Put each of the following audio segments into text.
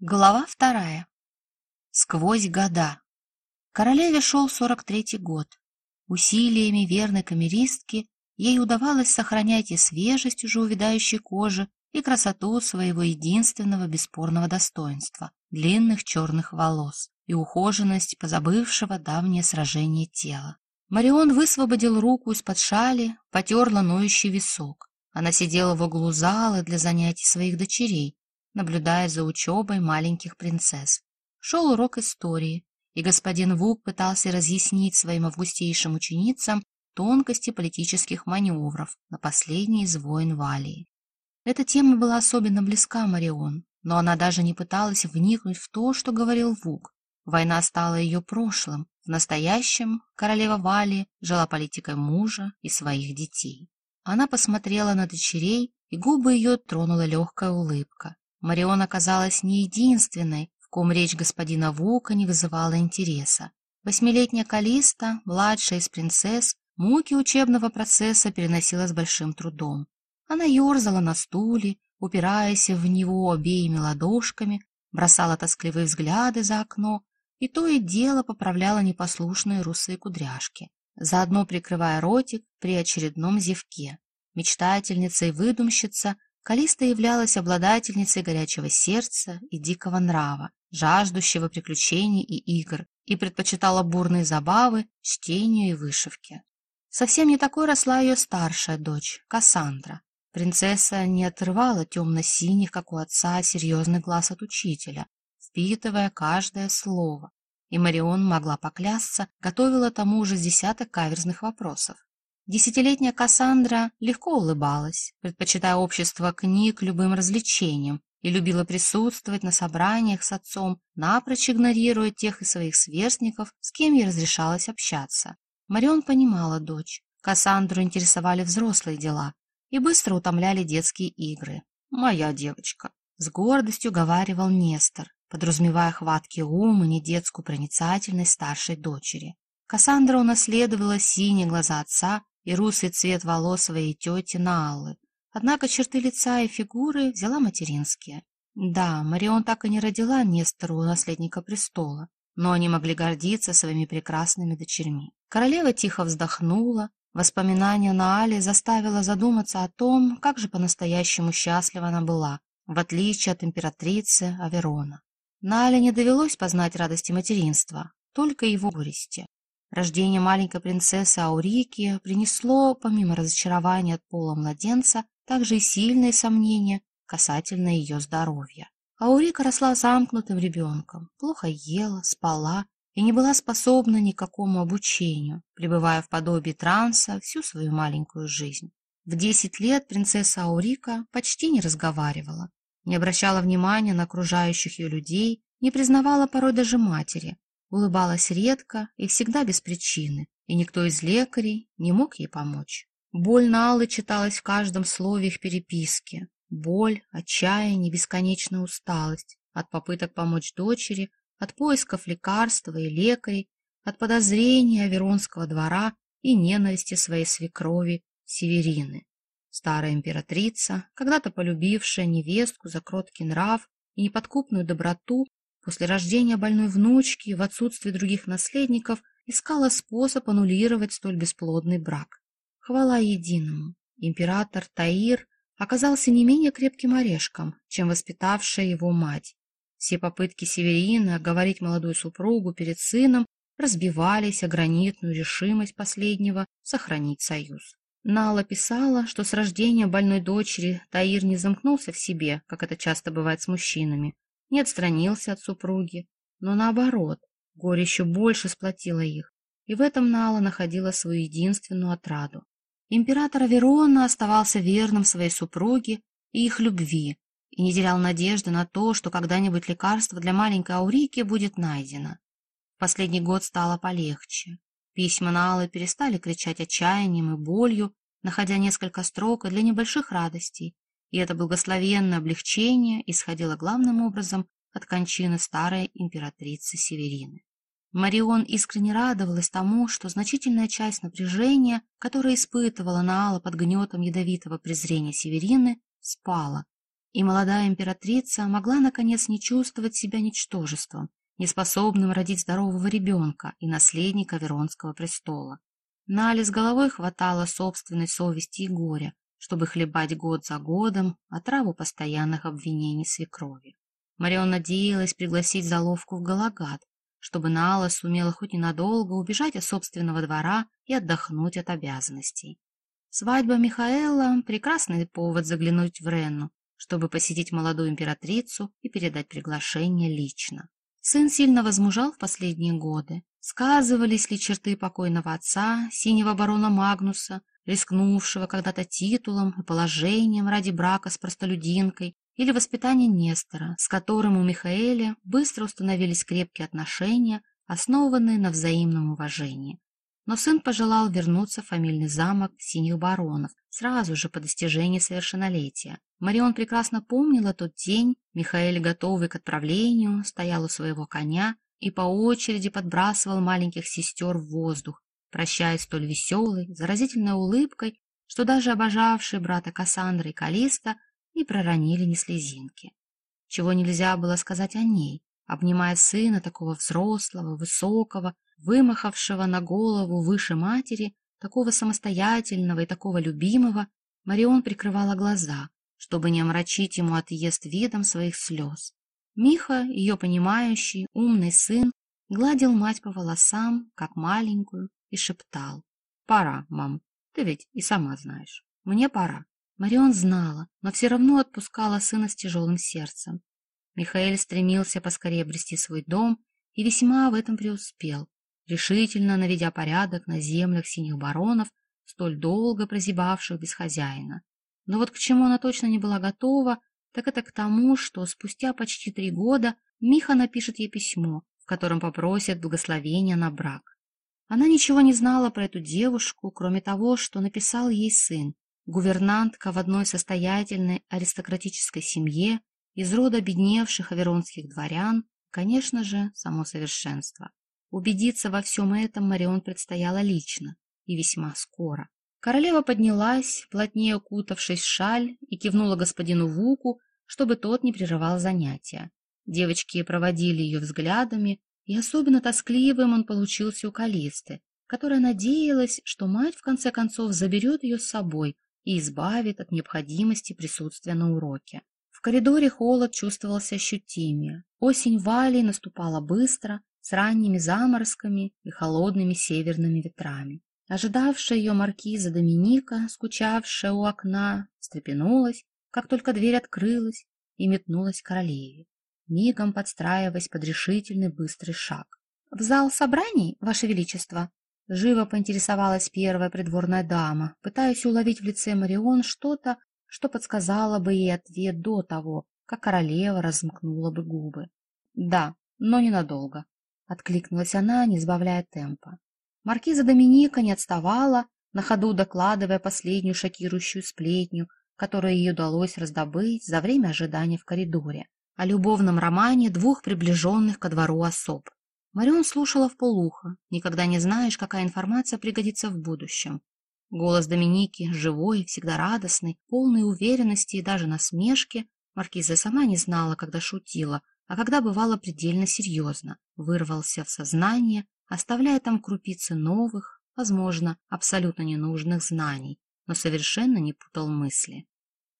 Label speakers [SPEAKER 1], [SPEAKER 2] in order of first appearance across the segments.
[SPEAKER 1] Глава вторая. Сквозь года. Королеве шел сорок третий год. Усилиями верной камеристки ей удавалось сохранять и свежесть уже увядающей кожи, и красоту своего единственного бесспорного достоинства — длинных черных волос, и ухоженность позабывшего давнее сражение тела. Марион высвободил руку из-под шали, потерла ноющий висок. Она сидела в углу зала для занятий своих дочерей, наблюдая за учебой маленьких принцесс. Шел урок истории, и господин Вук пытался разъяснить своим августейшим ученицам тонкости политических маневров на последний из войн Валии. Эта тема была особенно близка Марион, но она даже не пыталась вникнуть в то, что говорил Вук. Война стала ее прошлым, в настоящем королева Валии жила политикой мужа и своих детей. Она посмотрела на дочерей, и губы ее тронула легкая улыбка. Марион оказалась не единственной, в ком речь господина Вука не вызывала интереса. Восьмилетняя Калиста, младшая из принцесс, муки учебного процесса переносила с большим трудом. Она ерзала на стуле, упираясь в него обеими ладошками, бросала тоскливые взгляды за окно и то и дело поправляла непослушные русые кудряшки, заодно прикрывая ротик при очередном зевке. Мечтательница и выдумщица, Калиста являлась обладательницей горячего сердца и дикого нрава, жаждущего приключений и игр, и предпочитала бурные забавы, чтению и вышивке. Совсем не такой росла ее старшая дочь, Кассандра. Принцесса не отрывала темно-синих, как у отца, серьезный глаз от учителя, впитывая каждое слово, и Марион могла поклясться, готовила тому уже десяток каверзных вопросов. Десятилетняя Кассандра легко улыбалась, предпочитая общество книг любым развлечениям, и любила присутствовать на собраниях с отцом, напрочь игнорируя тех из своих сверстников, с кем ей разрешалось общаться. Марион понимала дочь. Кассандру интересовали взрослые дела и быстро утомляли детские игры. «Моя девочка», — с гордостью говаривал Нестор, подразумевая хваткий ум и недетскую проницательность старшей дочери. Кассандра унаследовала синие глаза отца и русый цвет волос своей тети Нааллы. Однако черты лица и фигуры взяла материнские. Да, Марион так и не родила Нестору, наследника престола, но они могли гордиться своими прекрасными дочерьми. Королева тихо вздохнула, воспоминание на Але заставило задуматься о том, как же по-настоящему счастлива она была, в отличие от императрицы Аверона. Нале не довелось познать радости материнства, только его горести. Рождение маленькой принцессы Аурики принесло, помимо разочарования от пола младенца, также и сильные сомнения касательно ее здоровья. Аурика росла замкнутым ребенком, плохо ела, спала и не была способна ни к какому обучению, пребывая в подобии транса всю свою маленькую жизнь. В десять лет принцесса Аурика почти не разговаривала, не обращала внимания на окружающих ее людей, не признавала порой даже матери, улыбалась редко и всегда без причины, и никто из лекарей не мог ей помочь. Боль Налы читалась в каждом слове их переписки. Боль, отчаяние, бесконечная усталость от попыток помочь дочери, от поисков лекарства и лекарей, от подозрения Аверонского двора и ненависти своей свекрови Северины. Старая императрица, когда-то полюбившая невестку за кроткий нрав и неподкупную доброту, После рождения больной внучки в отсутствие других наследников искала способ аннулировать столь бесплодный брак. Хвала единому. Император Таир оказался не менее крепким орешком, чем воспитавшая его мать. Все попытки Северина говорить молодую супругу перед сыном разбивались о гранитную решимость последнего сохранить союз. Нала писала, что с рождения больной дочери Таир не замкнулся в себе, как это часто бывает с мужчинами, не отстранился от супруги, но наоборот, горе еще больше сплотило их, и в этом Нала находила свою единственную отраду. Император Аверона оставался верным своей супруге и их любви, и не терял надежды на то, что когда-нибудь лекарство для маленькой Аурики будет найдено. Последний год стало полегче. Письма Налы перестали кричать отчаянием и болью, находя несколько строк для небольших радостей, и это благословенное облегчение исходило главным образом от кончины старой императрицы Северины. Марион искренне радовалась тому, что значительная часть напряжения, которое испытывала Наала под гнетом ядовитого презрения Северины, спала, и молодая императрица могла, наконец, не чувствовать себя ничтожеством, неспособным родить здорового ребенка и наследника Веронского престола. Нали с головой хватало собственной совести и горя, чтобы хлебать год за годом отраву постоянных обвинений свекрови. Марион надеялась пригласить заловку в Галагат, чтобы Нала сумела хоть ненадолго убежать от собственного двора и отдохнуть от обязанностей. Свадьба Михаэла — прекрасный повод заглянуть в Ренну, чтобы посетить молодую императрицу и передать приглашение лично. Сын сильно возмужал в последние годы. Сказывались ли черты покойного отца, синего барона Магнуса, рискнувшего когда-то титулом и положением ради брака с простолюдинкой, или воспитание Нестора, с которым у Михаэля быстро установились крепкие отношения, основанные на взаимном уважении. Но сын пожелал вернуться в фамильный замок синих баронов сразу же по достижении совершеннолетия. Марион прекрасно помнила тот день, Михаэль, готовый к отправлению, стоял у своего коня и по очереди подбрасывал маленьких сестер в воздух, прощаясь столь веселой, заразительной улыбкой, что даже обожавшие брата Кассандра и Калиста не проронили ни слезинки. Чего нельзя было сказать о ней, обнимая сына такого взрослого, высокого, вымахавшего на голову выше матери, такого самостоятельного и такого любимого, Марион прикрывала глаза, чтобы не омрачить ему отъезд видом своих слез. Миха, ее понимающий, умный сын, гладил мать по волосам, как маленькую, и шептал. «Пора, мам, ты ведь и сама знаешь. Мне пора». Марион знала, но все равно отпускала сына с тяжелым сердцем. Михаил стремился поскорее обрести свой дом и весьма в этом преуспел решительно наведя порядок на землях синих баронов, столь долго прозябавших без хозяина. Но вот к чему она точно не была готова, так это к тому, что спустя почти три года Миха напишет ей письмо, в котором попросит благословения на брак. Она ничего не знала про эту девушку, кроме того, что написал ей сын, гувернантка в одной состоятельной аристократической семье из рода бедневших аверонских дворян, конечно же, само совершенство. Убедиться во всем этом Марион предстояло лично и весьма скоро. Королева поднялась, плотнее укутавшись в шаль, и кивнула господину Вуку, чтобы тот не прерывал занятия. Девочки проводили ее взглядами, и особенно тоскливым он получился у Калисты, которая надеялась, что мать в конце концов заберет ее с собой и избавит от необходимости присутствия на уроке. В коридоре холод чувствовался ощутимее. Осень Вали наступала быстро, с ранними заморозками и холодными северными ветрами. Ожидавшая ее маркиза Доминика, скучавшая у окна, встрепенулась, как только дверь открылась, и метнулась к королеве, мигом подстраиваясь под решительный быстрый шаг. — В зал собраний, Ваше Величество? — живо поинтересовалась первая придворная дама, пытаясь уловить в лице Марион что-то, что подсказало бы ей ответ до того, как королева размкнула бы губы. — Да, но ненадолго, — откликнулась она, не сбавляя темпа. Маркиза Доминика не отставала, на ходу докладывая последнюю шокирующую сплетню, которую ей удалось раздобыть за время ожидания в коридоре, о любовном романе двух приближенных ко двору особ. Марион слушала в полухо, никогда не знаешь, какая информация пригодится в будущем. Голос Доминики, живой, всегда радостный, полный уверенности и даже насмешки, Маркиза сама не знала, когда шутила, а когда бывало предельно серьезно, вырвался в сознание, оставляя там крупицы новых, возможно, абсолютно ненужных знаний, но совершенно не путал мысли.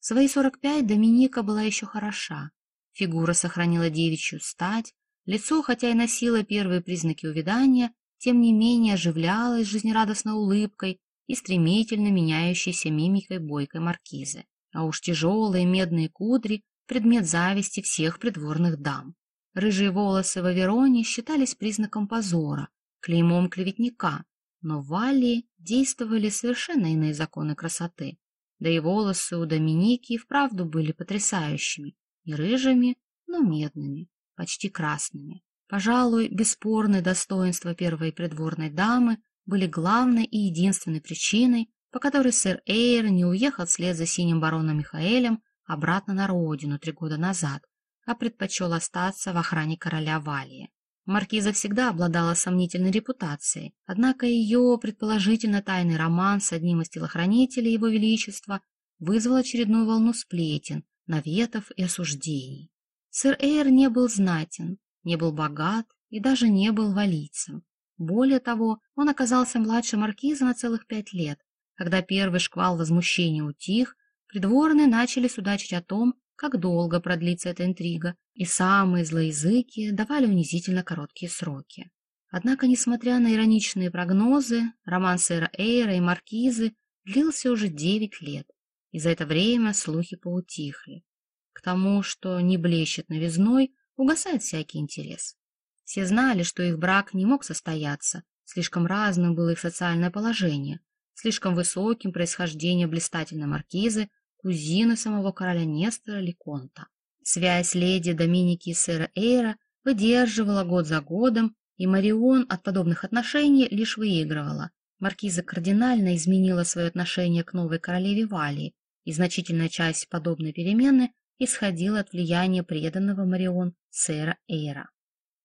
[SPEAKER 1] В свои сорок пять Доминика была еще хороша. Фигура сохранила девичью стать, лицо, хотя и носило первые признаки увядания, тем не менее оживлялось жизнерадостной улыбкой и стремительно меняющейся мимикой бойкой маркизы. А уж тяжелые медные кудри предмет зависти всех придворных дам. Рыжие волосы в Авероне считались признаком позора, клеймом клеветника, но в Валлии действовали совершенно иные законы красоты. Да и волосы у Доминики и вправду были потрясающими, не рыжими, но медными, почти красными. Пожалуй, бесспорные достоинства первой придворной дамы были главной и единственной причиной, по которой сэр Эйр не уехал вслед за синим бароном Михаэлем обратно на родину три года назад, а предпочел остаться в охране короля Валии. Маркиза всегда обладала сомнительной репутацией, однако ее предположительно тайный роман с одним из телохранителей его величества вызвал очередную волну сплетен, наветов и осуждений. Сэр Эйр не был знатен, не был богат и даже не был валийцем. Более того, он оказался младше маркиза на целых пять лет. Когда первый шквал возмущения утих, придворные начали судачить о том, как долго продлится эта интрига, и самые злоязыки давали унизительно короткие сроки. Однако, несмотря на ироничные прогнозы, роман сэра Эйра и маркизы длился уже девять лет, и за это время слухи поутихли. К тому, что не блещет новизной, угасает всякий интерес. Все знали, что их брак не мог состояться, слишком разным было их социальное положение, слишком высоким происхождение блистательной маркизы, кузины самого короля Нестора Леконта. Связь леди Доминики и сэра Эйра выдерживала год за годом, и Марион от подобных отношений лишь выигрывала. Маркиза кардинально изменила свое отношение к новой королеве Валии, и значительная часть подобной перемены исходила от влияния преданного Марион сэра Эйра.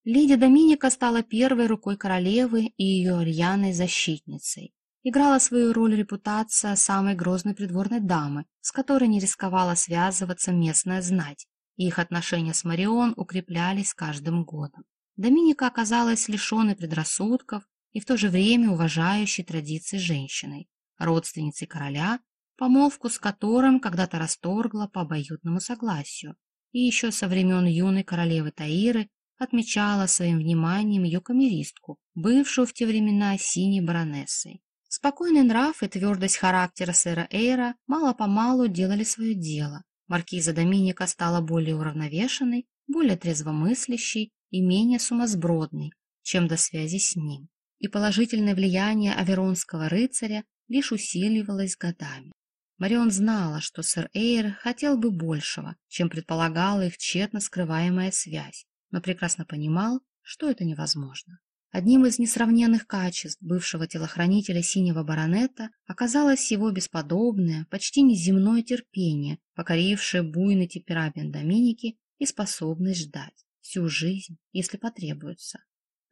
[SPEAKER 1] Леди Доминика стала первой рукой королевы и ее рьяной защитницей. Играла свою роль репутация самой грозной придворной дамы, с которой не рисковала связываться местная знать, и их отношения с Марион укреплялись каждым годом. Доминика оказалась лишенной предрассудков и в то же время уважающей традиции женщиной, родственницей короля, помолвку с которым когда-то расторгла по обоюдному согласию, и еще со времен юной королевы Таиры отмечала своим вниманием ее камеристку, бывшую в те времена синей баронессой. Спокойный нрав и твердость характера сэра Эйра мало-помалу делали свое дело. Маркиза Доминика стала более уравновешенной, более трезвомыслящей и менее сумасбродной, чем до связи с ним. И положительное влияние аверонского рыцаря лишь усиливалось годами. Марион знала, что сэр Эйр хотел бы большего, чем предполагала их тщетно скрываемая связь, но прекрасно понимал, что это невозможно. Одним из несравненных качеств бывшего телохранителя синего баронета оказалось его бесподобное, почти неземное терпение, покорившее буйный темперамент Доминики и способность ждать всю жизнь, если потребуется.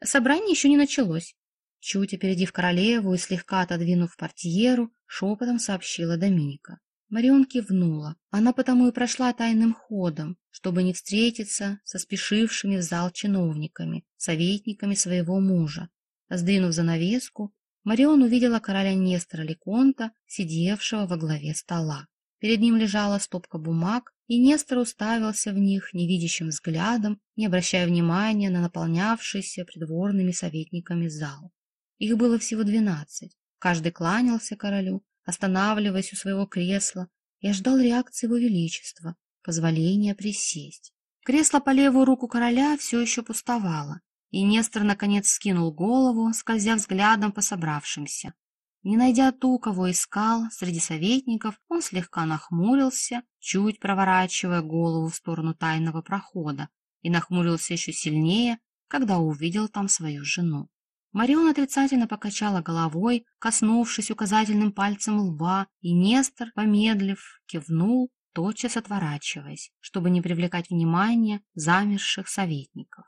[SPEAKER 1] Собрание еще не началось. Чуть опередив королеву и слегка отодвинув портьеру, шепотом сообщила Доминика. Марион кивнула. Она потому и прошла тайным ходом, чтобы не встретиться со спешившими в зал чиновниками, советниками своего мужа. Сдвинув занавеску, Марион увидела короля Нестора Леконта, сидевшего во главе стола. Перед ним лежала стопка бумаг, и Нестор уставился в них невидящим взглядом, не обращая внимания на наполнявшийся придворными советниками зал. Их было всего двенадцать. Каждый кланялся королю, останавливаясь у своего кресла, я ждал реакции его величества, позволения присесть. Кресло по левую руку короля все еще пустовало, и Нестор наконец скинул голову, скользя взглядом по собравшимся. Не найдя ту, кого искал, среди советников он слегка нахмурился, чуть проворачивая голову в сторону тайного прохода, и нахмурился еще сильнее, когда увидел там свою жену. Марион отрицательно покачала головой, коснувшись указательным пальцем лба, и Нестор, помедлив, кивнул, тотчас отворачиваясь, чтобы не привлекать внимания замерших советников.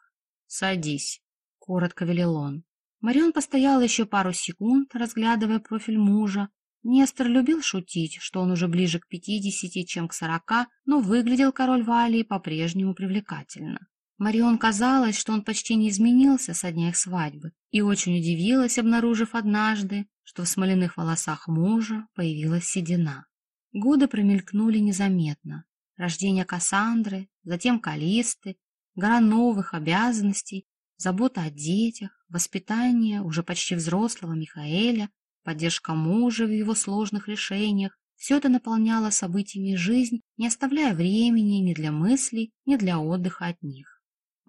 [SPEAKER 1] «Садись», — коротко велел он. Марион постояла еще пару секунд, разглядывая профиль мужа. Нестор любил шутить, что он уже ближе к пятидесяти, чем к сорока, но выглядел король Валии по-прежнему привлекательно. Марион казалось, что он почти не изменился со дня их свадьбы, и очень удивилась, обнаружив однажды, что в смоляных волосах мужа появилась седина. Годы промелькнули незаметно. Рождение Кассандры, затем Калисты, гора новых обязанностей, забота о детях, воспитание уже почти взрослого Михаэля, поддержка мужа в его сложных решениях, все это наполняло событиями жизнь, не оставляя времени ни для мыслей, ни для отдыха от них.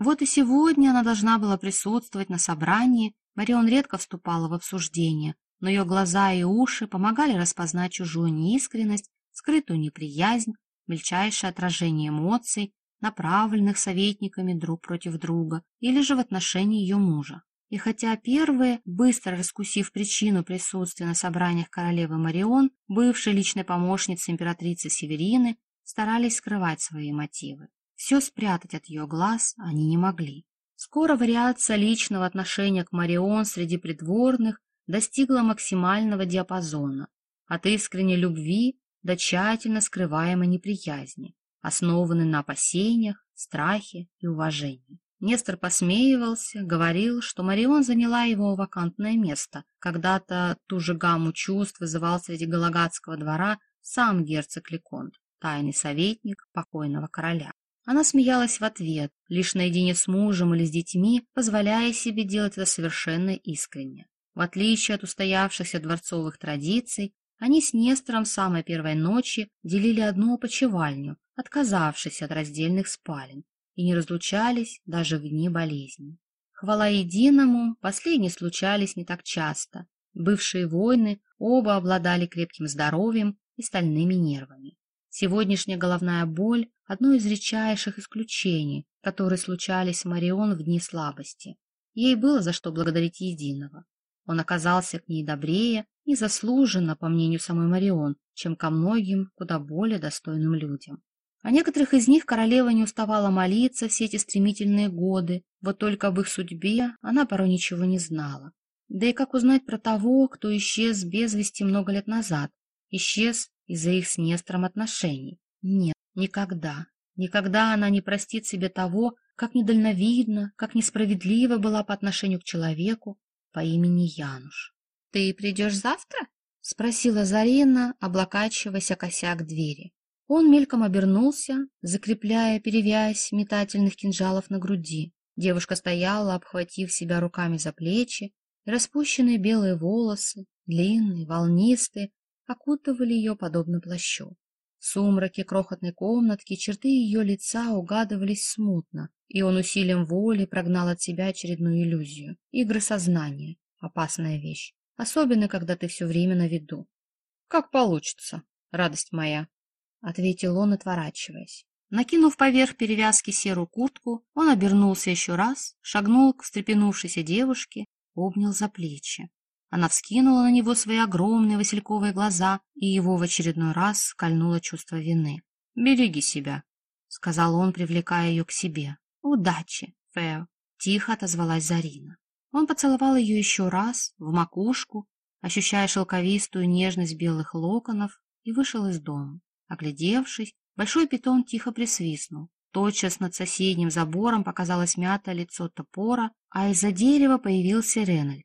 [SPEAKER 1] Вот и сегодня она должна была присутствовать на собрании. Марион редко вступала в обсуждение, но ее глаза и уши помогали распознать чужую неискренность, скрытую неприязнь, мельчайшее отражение эмоций, направленных советниками друг против друга или же в отношении ее мужа. И хотя первые, быстро раскусив причину присутствия на собраниях королевы Марион, бывшей личной помощницы императрицы Северины, старались скрывать свои мотивы. Все спрятать от ее глаз они не могли. Скоро вариация личного отношения к Марион среди придворных достигла максимального диапазона, от искренней любви до тщательно скрываемой неприязни. основанный на опасениях, страхе и уважении. Нестор посмеивался, говорил, что Марион заняла его вакантное место. Когда-то ту же гамму чувств вызывал среди Галагатского двора сам герцог Леконт, тайный советник покойного короля. Она смеялась в ответ, лишь наедине с мужем или с детьми, позволяя себе делать это совершенно искренне. В отличие от устоявшихся дворцовых традиций, они с Нестором самой первой ночи делили одну опочивальню, отказавшись от раздельных спален, и не разлучались даже в дни болезни. Хвала единому, последние случались не так часто. Бывшие воины оба обладали крепким здоровьем и стальными нервами. Сегодняшняя головная боль – одно из редчайших исключений, которые случались Марион в дни слабости. Ей было за что благодарить единого. Он оказался к ней добрее, незаслуженно, по мнению самой Марион, чем ко многим куда более достойным людям. О некоторых из них королева не уставала молиться все эти стремительные годы, вот только об их судьбе она порой ничего не знала. Да и как узнать про того, кто исчез без вести много лет назад? Исчез из-за их с Нестором отношений? Нет, никогда. Никогда она не простит себе того, как недальновидно, как несправедливо была по отношению к человеку по имени Януш. — Ты придешь завтра? — спросила Зарина, облокачиваясь о косяк двери. Он мельком обернулся, закрепляя перевязь метательных кинжалов на груди. Девушка стояла, обхватив себя руками за плечи, и распущенные белые волосы, длинные, волнистые, окутывали ее подобно плащу. В сумраке крохотной комнатки черты ее лица угадывались смутно, и он усилием воли прогнал от себя очередную иллюзию. Игры сознания — опасная вещь, особенно когда ты все время на виду. — Как получится, радость моя, — ответил он, отворачиваясь. Накинув поверх перевязки серую куртку, он обернулся еще раз, шагнул к встрепенувшейся девушке, обнял за плечи. Она вскинула на него свои огромные васильковые глаза, и его в очередной раз скольнуло чувство вины. «Береги себя», — сказал он, привлекая ее к себе. «Удачи, Фео», — тихо отозвалась Зарина. Он поцеловал ее еще раз, в макушку, ощущая шелковистую нежность белых локонов, и вышел из дома. Оглядевшись, большой питон тихо присвистнул. Тотчас над соседним забором показалось мятое лицо топора, а из-за дерева появился Ренальд.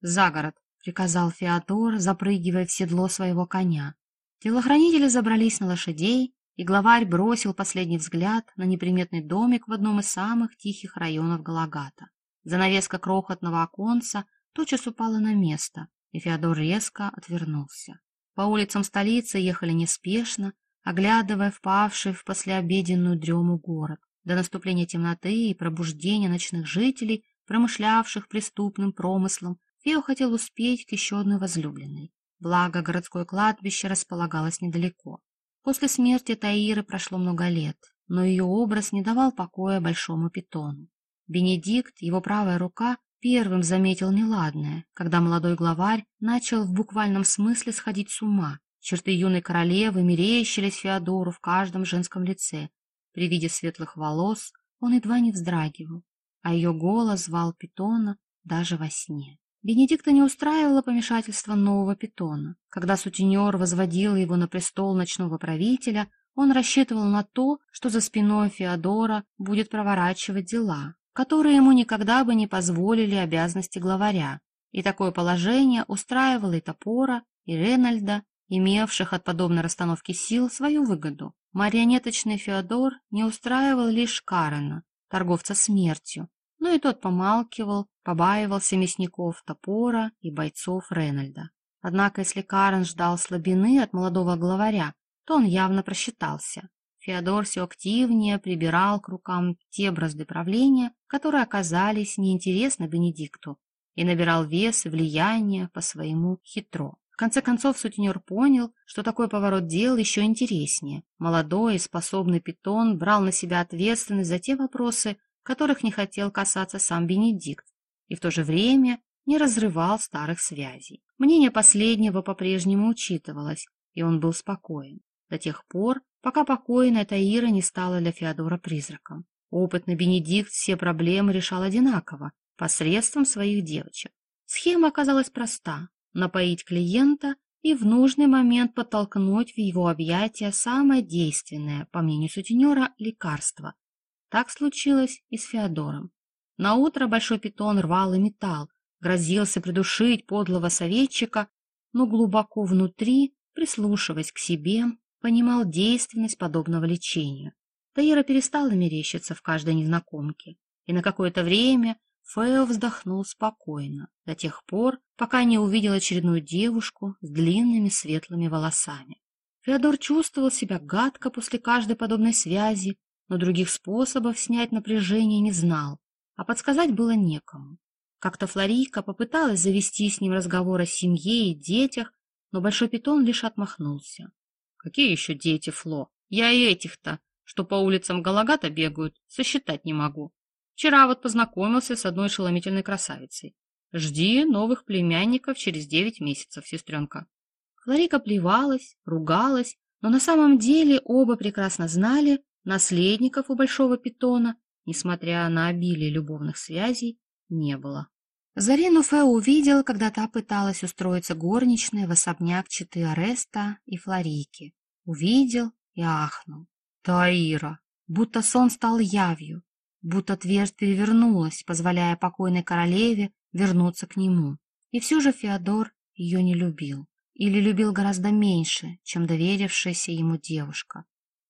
[SPEAKER 1] «За город!» — приказал Феодор, запрыгивая в седло своего коня. Телохранители забрались на лошадей, и главарь бросил последний взгляд на неприметный домик в одном из самых тихих районов Галагата. Занавеска крохотного оконца тотчас упала на место, и Феодор резко отвернулся. По улицам столицы ехали неспешно, оглядывая впавший в послеобеденную дрему город. До наступления темноты и пробуждения ночных жителей, промышлявших преступным промыслом, Фео хотел успеть к еще одной возлюбленной. Благо, городское кладбище располагалось недалеко. После смерти Таиры прошло много лет, но ее образ не давал покоя большому питону. Бенедикт, его правая рука, первым заметил неладное, когда молодой главарь начал в буквальном смысле сходить с ума. Черты юной королевы мерещились Феодору в каждом женском лице. При виде светлых волос он едва не вздрагивал, а ее голос звал питона даже во сне. Бенедикта не устраивало помешательство нового питона. Когда сутенер возводил его на престол ночного правителя, он рассчитывал на то, что за спиной Феодора будет проворачивать дела, которые ему никогда бы не позволили обязанности главаря. И такое положение устраивало и Топора, и Ренальда, имевших от подобной расстановки сил свою выгоду. Марионеточный Феодор не устраивал лишь Карена, торговца смертью, но и тот помалкивал, побаивался мясников Топора и бойцов Ренальда. Однако, если Карен ждал слабины от молодого главаря, то он явно просчитался. Феодор все активнее прибирал к рукам те бразды правления, которые оказались неинтересны Бенедикту, и набирал вес и влияние по своему хитро. В конце концов, сутенер понял, что такой поворот дел еще интереснее. Молодой и способный питон брал на себя ответственность за те вопросы, которых не хотел касаться сам Бенедикт, и в то же время не разрывал старых связей. Мнение последнего по-прежнему учитывалось, и он был спокоен до тех пор, пока покойная Таира не стала для Феодора призраком. Опытный Бенедикт все проблемы решал одинаково, посредством своих девочек. Схема оказалась проста – напоить клиента, и в нужный момент подтолкнуть в его объятия самое действенное, по мнению сутенера, лекарство. Так случилось и с Феодором. Наутро большой питон рвал и металл, грозился придушить подлого советчика, но глубоко внутри, прислушиваясь к себе, понимал действенность подобного лечения. Таира перестала мерещиться в каждой незнакомке, и на какое-то время Фео вздохнул спокойно, до тех пор, пока не увидел очередную девушку с длинными светлыми волосами. Феодор чувствовал себя гадко после каждой подобной связи, но других способов снять напряжение не знал, а подсказать было некому. Как-то Флорийка попыталась завести с ним разговор о семье и детях, но Большой Питон лишь отмахнулся. «Какие еще дети, Фло? Я и этих-то, что по улицам Галагата бегают, сосчитать не могу. Вчера вот познакомился с одной шеломительной красавицей. Жди новых племянников через девять месяцев, сестренка. Кларика плевалась, ругалась, но на самом деле оба прекрасно знали, наследников у большого питона, несмотря на обилие любовных связей, не было. Зарину Фео увидел, когда та пыталась устроиться горничной в особняк Читы Ареста и Флорики. Увидел и ахнул. Таира! Будто сон стал явью будто твердь перевернулась, позволяя покойной королеве вернуться к нему. И все же Феодор ее не любил. Или любил гораздо меньше, чем доверившаяся ему девушка.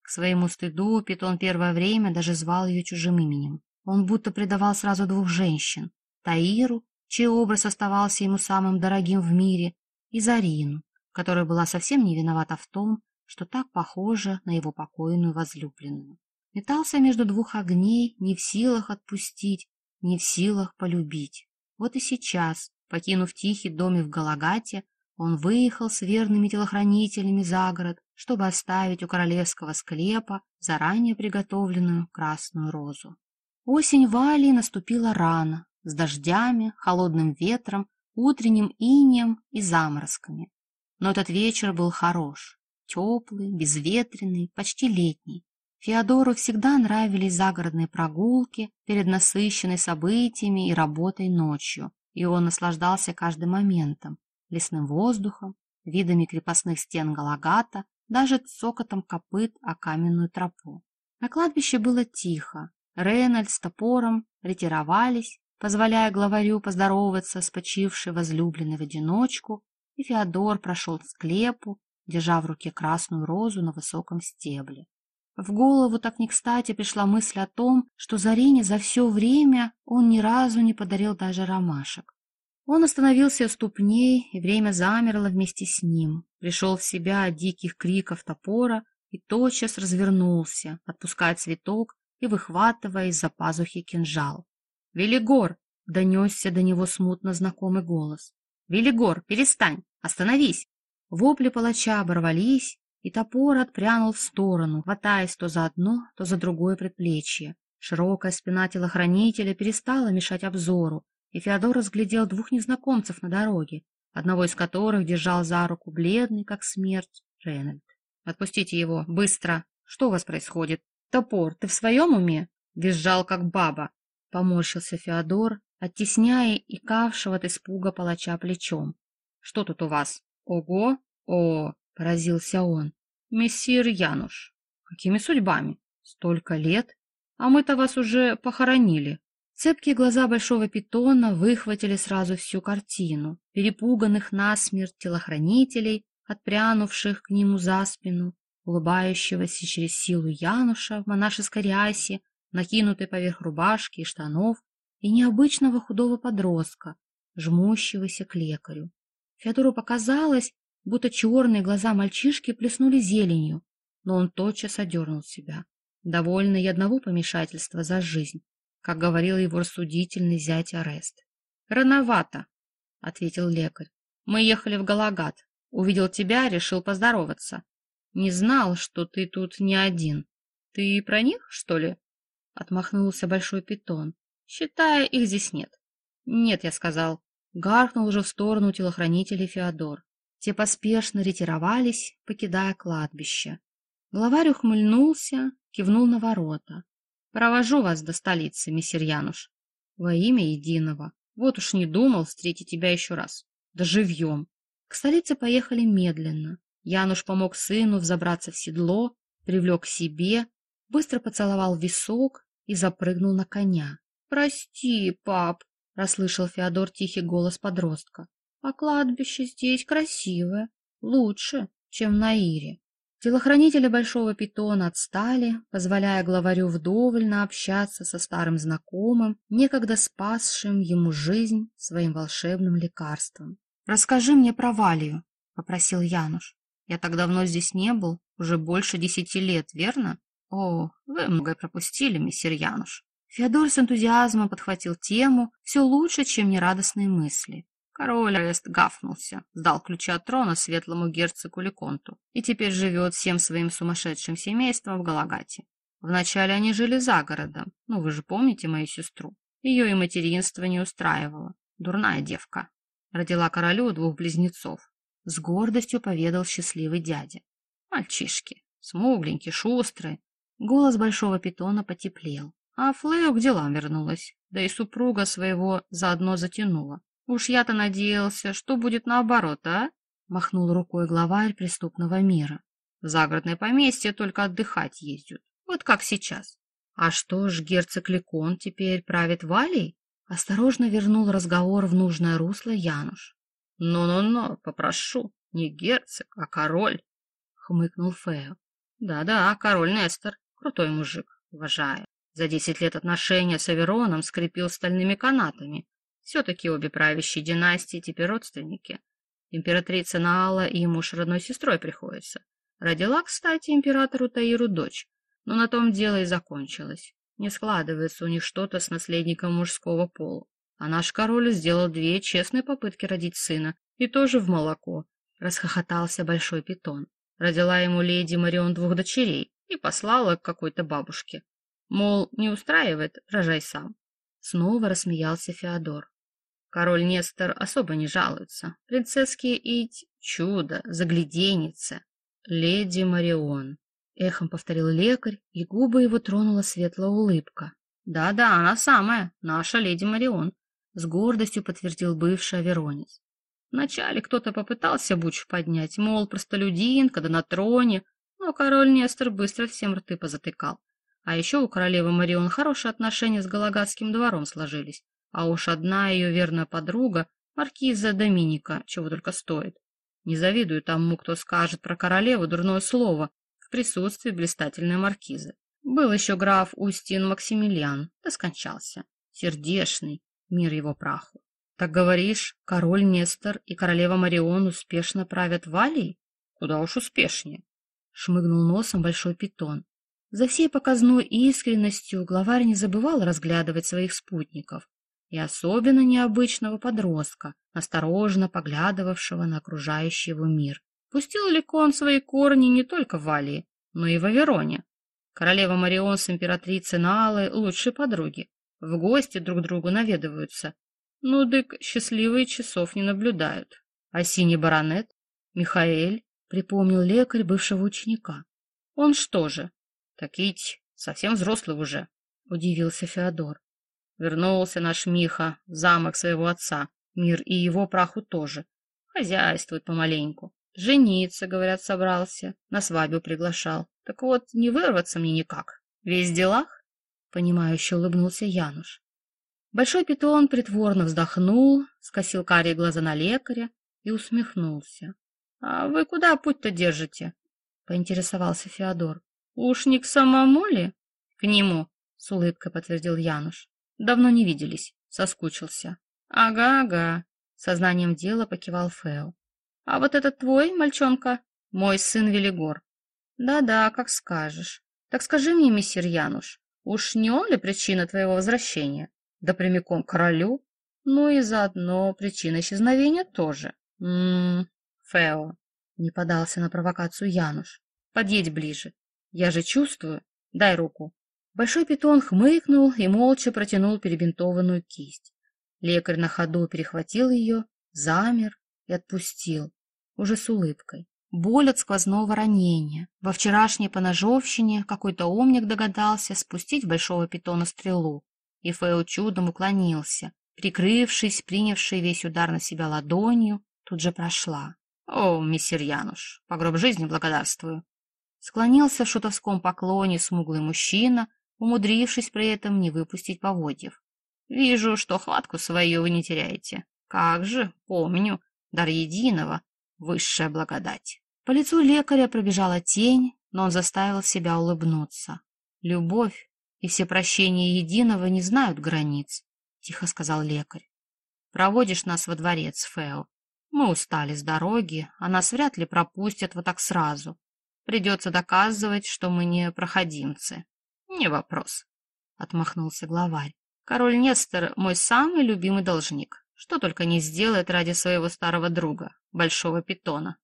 [SPEAKER 1] К своему стыду Питон первое время даже звал ее чужим именем. Он будто предавал сразу двух женщин. Таиру, чей образ оставался ему самым дорогим в мире, и Зарину, которая была совсем не виновата в том, что так похожа на его покойную возлюбленную метался между двух огней, не в силах отпустить, не в силах полюбить. Вот и сейчас, покинув тихий домик в Галагате, он выехал с верными телохранителями за город, чтобы оставить у королевского склепа заранее приготовленную красную розу. Осень Вали наступила рано, с дождями, холодным ветром, утренним инеем и заморозками. Но этот вечер был хорош, теплый, безветренный, почти летний. Феодору всегда нравились загородные прогулки перед насыщенной событиями и работой ночью, и он наслаждался каждым моментом, лесным воздухом, видами крепостных стен Галагата, даже цокотом копыт о каменную тропу. На кладбище было тихо. Рейнольд с топором ретировались, позволяя главарю поздороваться с почившей возлюбленной в одиночку, и Феодор прошел к склепу, держа в руке красную розу на высоком стебле. В голову так не кстати пришла мысль о том, что Зарине за все время он ни разу не подарил даже ромашек. Он остановился ступней, и время замерло вместе с ним. Пришел в себя от диких криков топора и тотчас развернулся, отпуская цветок и выхватывая из-за пазухи кинжал. «Велигор!» — донесся до него смутно знакомый голос. «Велигор, перестань! Остановись!» Вопли палача оборвались, и топор отпрянул в сторону, хватаясь то за одно, то за другое предплечье. Широкая спина телохранителя перестала мешать обзору, и Феодор разглядел двух незнакомцев на дороге, одного из которых держал за руку бледный, как смерть, Рейнольд. «Отпустите его, быстро! Что у вас происходит? Топор, ты в своем уме?» Визжал, как баба. Поморщился Феодор, оттесняя и кавшего от испуга палача плечом. «Что тут у вас? Ого! О, Поразился он. Мессир Януш, какими судьбами? Столько лет? А мы-то вас уже похоронили. Цепкие глаза большого питона выхватили сразу всю картину. Перепуганных насмерть телохранителей, отпрянувших к нему за спину, улыбающегося через силу Януша в монашеской рясе, накинутой поверх рубашки и штанов, и необычного худого подростка, жмущегося к лекарю. Федору показалось, будто черные глаза мальчишки плеснули зеленью, но он тотчас одернул себя, довольный одного помешательства за жизнь, как говорил его рассудительный зять Арест. «Рановато», — ответил лекарь. «Мы ехали в Галагат. Увидел тебя, решил поздороваться. Не знал, что ты тут не один. Ты про них, что ли?» Отмахнулся большой питон. «Считая, их здесь нет». «Нет», — я сказал. Гаркнул уже в сторону телохранителей Феодор. Те поспешно ретировались, покидая кладбище. Главарь ухмыльнулся, кивнул на ворота. «Провожу вас до столицы, мессир Януш. Во имя единого. Вот уж не думал встретить тебя еще раз. Да живьем!» К столице поехали медленно. Януш помог сыну взобраться в седло, привлек к себе, быстро поцеловал висок и запрыгнул на коня. «Прости, пап!» — расслышал Феодор тихий голос подростка. «А кладбище здесь красивое, лучше, чем на Ире». Телохранители Большого Питона отстали, позволяя главарю вдоволь общаться со старым знакомым, некогда спасшим ему жизнь своим волшебным лекарством. «Расскажи мне про Валию», — попросил Януш. «Я так давно здесь не был, уже больше десяти лет, верно?» «О, вы многое пропустили, мессир Януш». Феодор с энтузиазмом подхватил тему «Все лучше, чем нерадостные мысли». Король Арест гафнулся, сдал ключи от трона светлому герцогу Леконту и теперь живет всем своим сумасшедшим семейством в Галагате. Вначале они жили за городом, ну вы же помните мою сестру. Ее и материнство не устраивало. Дурная девка. Родила королю двух близнецов. С гордостью поведал счастливый дядя. Мальчишки, смугленькие, шустрые. Голос большого питона потеплел. А Флео к делам вернулась, да и супруга своего заодно затянула. Уж я-то надеялся, что будет наоборот, а? Махнул рукой главарь преступного мира. В загородное поместье только отдыхать ездят. Вот как сейчас. А что ж, герцог Ликон теперь правит Валей? Осторожно вернул разговор в нужное русло Януш. «Ну-ну-ну, попрошу, не герцог, а король», — хмыкнул Фео. «Да-да, король Нестор, крутой мужик, уважаю. За десять лет отношения с Авероном скрепил стальными канатами, все-таки обе правящие династии теперь родственники. Императрица Наала и муж родной сестрой приходится. Родила, кстати, императору Таиру дочь, но на том дело и закончилось. Не складывается у них что-то с наследником мужского пола. А наш король сделал две честные попытки родить сына, и тоже в молоко. Расхохотался большой питон. Родила ему леди Марион двух дочерей и послала к какой-то бабушке. Мол, не устраивает, рожай сам. Снова рассмеялся Феодор. Король Нестор особо не жалуется. Принцесски ить чудо, загляденница. Леди Марион. Эхом повторил лекарь, и губы его тронула светлая улыбка. Да-да, она самая, наша леди Марион. С гордостью подтвердил бывший Аверонец. Вначале кто-то попытался буч поднять, мол, простолюдин, когда на троне, но король Нестор быстро всем рты позатыкал. А еще у королевы Марион хорошие отношения с Галагатским двором сложились. А уж одна ее верная подруга, маркиза Доминика, чего только стоит. Не завидую тому, кто скажет про королеву дурное слово в присутствии блистательной маркизы. Был еще граф Устин Максимилиан, да скончался. Сердешный, мир его праху. Так говоришь, король Нестор и королева Марион успешно правят Валией? Куда уж успешнее. Шмыгнул носом большой питон. За всей показной искренностью главарь не забывал разглядывать своих спутников, и особенно необычного подростка, осторожно поглядывавшего на окружающий его мир. Пустил ли он свои корни не только в Валии, но и в Авероне. Королева Марион с императрицей Наалой лучшие подруги. В гости друг другу наведываются. Ну, дык, счастливые часов не наблюдают. А синий баронет? Михаэль? Припомнил лекарь бывшего ученика. Он что же? Так ведь совсем взрослый уже, удивился Феодор. Вернулся наш Миха замок своего отца. Мир и его праху тоже. Хозяйствует помаленьку. Жениться, говорят, собрался. На свадьбу приглашал. Так вот, не вырваться мне никак. Весь в делах? Понимающе улыбнулся Януш. Большой питон притворно вздохнул, скосил карие глаза на лекаря и усмехнулся. — А вы куда путь-то держите? — поинтересовался Феодор. — Уж не к самому ли? — К нему, — с улыбкой подтвердил Януш. Давно не виделись. Соскучился. Ага, ага. Сознанием дела покивал Фео. А вот этот твой, мальчонка, мой сын Велигор. Да-да, как скажешь. Так скажи мне, мистер Януш, уж не он ли причина твоего возвращения? Да прямиком к королю? Ну и заодно причина исчезновения тоже. Ммм, Фео. Не подался на провокацию Януш. Подъедь ближе. Я же чувствую. Дай руку. Большой питон хмыкнул и молча протянул перебинтованную кисть. Лекарь на ходу перехватил ее, замер и отпустил, уже с улыбкой. Боль от сквозного ранения. Во вчерашней поножовщине какой-то умник догадался спустить большого питона стрелу, и Фео чудом уклонился. Прикрывшись, принявший весь удар на себя ладонью, тут же прошла. О, мистер Януш, по гроб жизни благодарствую. Склонился в шутовском поклоне смуглый мужчина, умудрившись при этом не выпустить поводьев. Вижу, что хватку свою вы не теряете. Как же, помню, дар единого, высшая благодать. По лицу лекаря пробежала тень, но он заставил себя улыбнуться. Любовь и все прощения единого не знают границ, — тихо сказал лекарь. Проводишь нас во дворец, Фео. Мы устали с дороги, а нас вряд ли пропустят вот так сразу. Придется доказывать, что мы не проходимцы. Не вопрос, — отмахнулся главарь. Король Нестор — мой самый любимый должник. Что только не сделает ради своего старого друга, большого питона.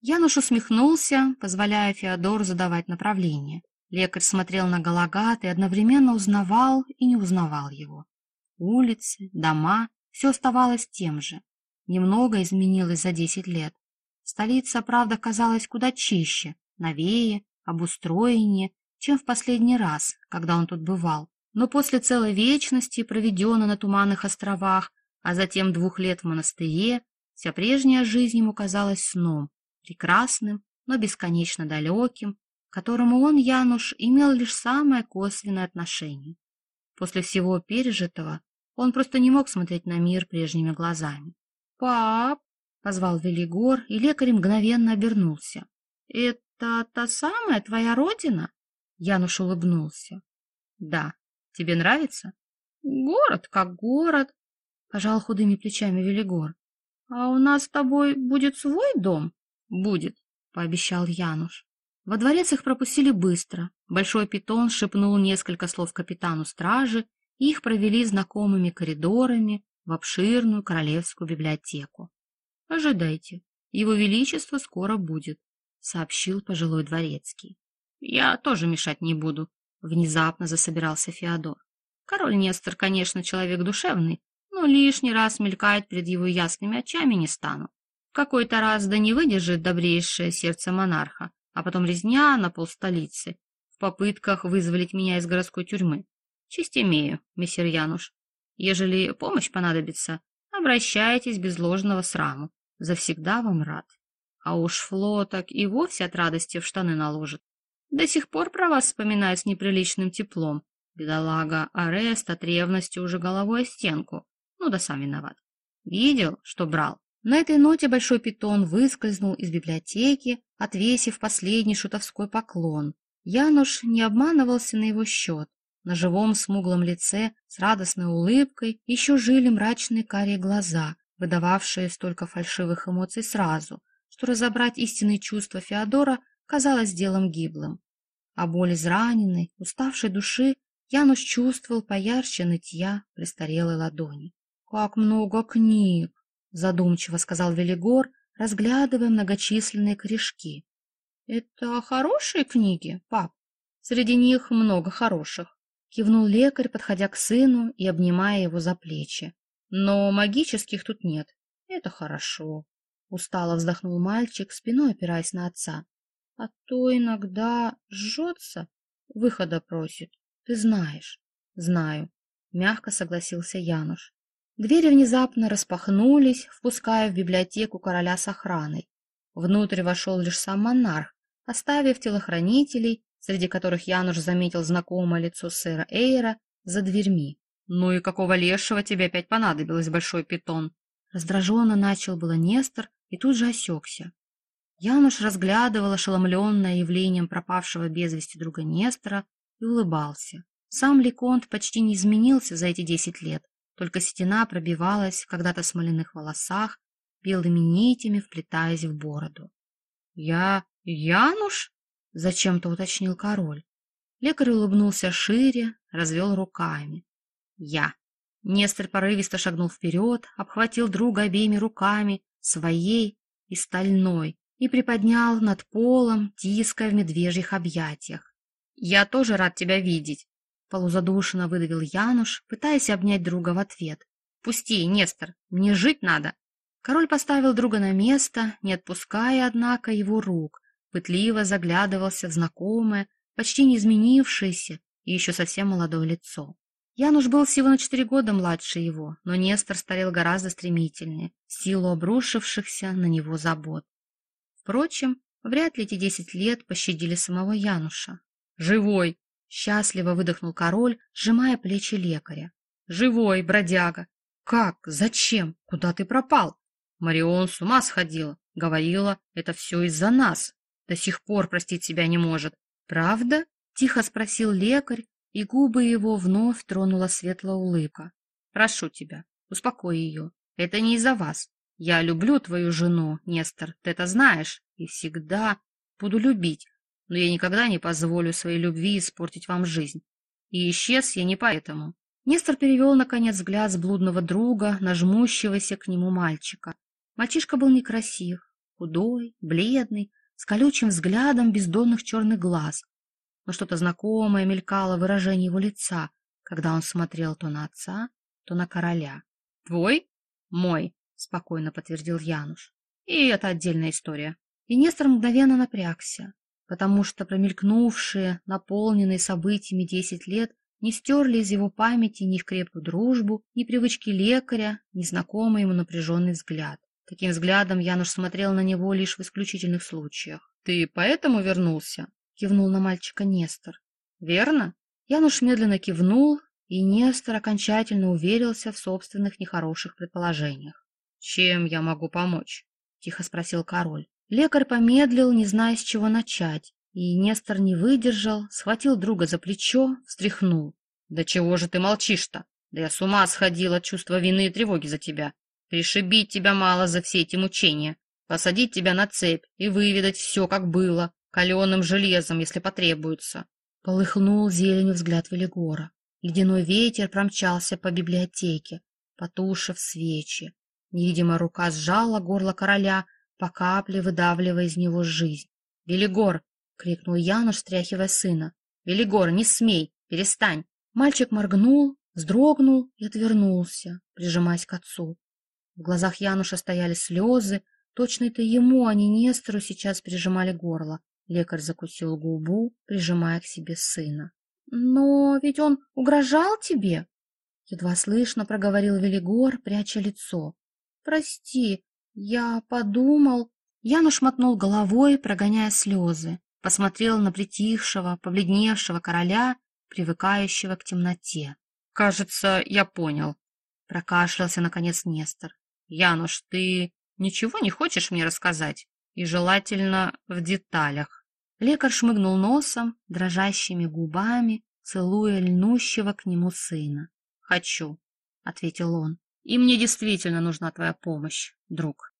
[SPEAKER 1] Януш усмехнулся, позволяя Феодору задавать направление. Лекарь смотрел на Галагат и одновременно узнавал и не узнавал его. Улицы, дома — все оставалось тем же. Немного изменилось за десять лет. Столица, правда, казалась куда чище, новее, обустроеннее, чем в последний раз, когда он тут бывал. Но после целой вечности, проведенной на Туманных островах, а затем двух лет в монастыре, вся прежняя жизнь ему казалась сном, прекрасным, но бесконечно далеким, к которому он, Януш, имел лишь самое косвенное отношение. После всего пережитого он просто не мог смотреть на мир прежними глазами. «Пап!» — позвал Велигор, и лекарь мгновенно обернулся. «Это та самая твоя родина?» Януш улыбнулся. «Да. Тебе нравится?» «Город как город», — пожал худыми плечами Велигор. «А у нас с тобой будет свой дом?» «Будет», — пообещал Януш. Во дворец их пропустили быстро. Большой питон шепнул несколько слов капитану стражи, и их провели знакомыми коридорами в обширную королевскую библиотеку. «Ожидайте, его величество скоро будет», — сообщил пожилой дворецкий. «Я тоже мешать не буду», — внезапно засобирался Феодор. «Король Нестор, конечно, человек душевный, но лишний раз мелькает перед его ясными очами не стану. Какой-то раз да не выдержит добрейшее сердце монарха, а потом резня на пол столицы в попытках вызволить меня из городской тюрьмы. Честь имею, мессер Януш. Ежели помощь понадобится, обращайтесь без ложного сраму. Завсегда вам рад. А уж флоток и вовсе от радости в штаны наложит. До сих пор про вас вспоминают с неприличным теплом. Бедолага Арест от ревности уже головой о стенку. Ну да сам виноват. Видел, что брал. На этой ноте большой питон выскользнул из библиотеки, отвесив последний шутовской поклон. Януш не обманывался на его счет. На живом смуглом лице с радостной улыбкой еще жили мрачные карие глаза, выдававшие столько фальшивых эмоций сразу, что разобрать истинные чувства Феодора казалось делом гиблым. А боль израненной, уставшей души Януш чувствовал поярче нытья престарелой ладони. «Как много книг!» — задумчиво сказал Велигор, разглядывая многочисленные корешки. «Это хорошие книги, пап?» «Среди них много хороших», — кивнул лекарь, подходя к сыну и обнимая его за плечи. «Но магических тут нет. Это хорошо», — устало вздохнул мальчик, спиной опираясь на отца. «А то иногда жжется, выхода просит. Ты знаешь». «Знаю», — мягко согласился Януш. Двери внезапно распахнулись, впуская в библиотеку короля с охраной. Внутрь вошел лишь сам монарх, оставив телохранителей, среди которых Януш заметил знакомое лицо сэра Эйра, за дверьми. «Ну и какого лешего тебе опять понадобилось, большой питон?» Раздраженно начал было Нестор и тут же осекся. Януш разглядывал ошеломленное явлением пропавшего без вести друга Нестора и улыбался. Сам Леконт почти не изменился за эти десять лет, только стена пробивалась в когда-то смоляных волосах, белыми нитями вплетаясь в бороду. — Я Януш? — зачем-то уточнил король. Лекарь улыбнулся шире, развел руками. — Я. Нестор порывисто шагнул вперед, обхватил друга обеими руками, своей и стальной, и приподнял над полом, тиская в медвежьих объятиях. — Я тоже рад тебя видеть, Полузадушенно выдавил Януш, пытаясь обнять друга в ответ. «Пусти, Нестор, мне жить надо!» Король поставил друга на место, не отпуская, однако, его рук, пытливо заглядывался в знакомое, почти не изменившееся и еще совсем молодое лицо. Януш был всего на четыре года младше его, но Нестор старел гораздо стремительнее, силу обрушившихся на него забот. Впрочем, вряд ли эти десять лет пощадили самого Януша. «Живой!» — счастливо выдохнул король, сжимая плечи лекаря. «Живой, бродяга! Как? Зачем? Куда ты пропал?» Марион с ума сходила. Говорила, это все из-за нас. До сих пор простить себя не может. «Правда?» — тихо спросил лекарь, и губы его вновь тронула светлая улыбка. «Прошу тебя, успокой ее. Это не из-за вас. Я люблю твою жену, Нестор, ты это знаешь, и всегда буду любить, но я никогда не позволю своей любви испортить вам жизнь. И исчез я не поэтому». Нестор перевел, наконец, взгляд с блудного друга на жмущегося к нему мальчика. Мальчишка был некрасив, худой, бледный, с колючим взглядом бездонных черных глаз, но что-то знакомое мелькало в выражении его лица, когда он смотрел то на отца, то на короля. — Твой? — Мой, — спокойно подтвердил Януш. — И это отдельная история. И Нестор мгновенно напрягся, потому что промелькнувшие, наполненные событиями десять лет не стерли из его памяти ни их крепкую дружбу, ни привычки лекаря, ни знакомый ему напряженный взгляд. Таким взглядом Януш смотрел на него лишь в исключительных случаях. «Ты поэтому вернулся?» — кивнул на мальчика Нестор. «Верно?» Януш медленно кивнул, и Нестор окончательно уверился в собственных нехороших предположениях. «Чем я могу помочь?» — тихо спросил король. Лекарь помедлил, не зная, с чего начать, и Нестор не выдержал, схватил друга за плечо, встряхнул. «Да чего же ты молчишь-то? Да я с ума сходил от чувства вины и тревоги за тебя. Пришибить тебя мало за все эти мучения, посадить тебя на цепь и выведать все, как было, каленым железом, если потребуется. Полыхнул зеленью взгляд Велигора. Ледяной ветер промчался по библиотеке, потушив свечи. Невидимая рука сжала горло короля, по капле выдавливая из него жизнь. «Велигор!» — крикнул Януш, стряхивая сына. «Велигор, не смей! Перестань!» Мальчик моргнул, вздрогнул и отвернулся, прижимаясь к отцу. В глазах Януша стояли слезы. Точно это ему, а не Нестору, сейчас прижимали горло. Лекарь закусил губу, прижимая к себе сына. «Но ведь он угрожал тебе?» Едва слышно проговорил Велигор, пряча лицо. «Прости, я подумал...» Януш мотнул головой, прогоняя слезы. Посмотрел на притихшего, побледневшего короля, привыкающего к темноте. «Кажется, я понял», — прокашлялся наконец Нестор. Януш, ты ничего не хочешь мне рассказать? И желательно в деталях. Лекарь шмыгнул носом, дрожащими губами, целуя льнущего к нему сына. «Хочу», — ответил он. «И мне действительно нужна твоя помощь, друг».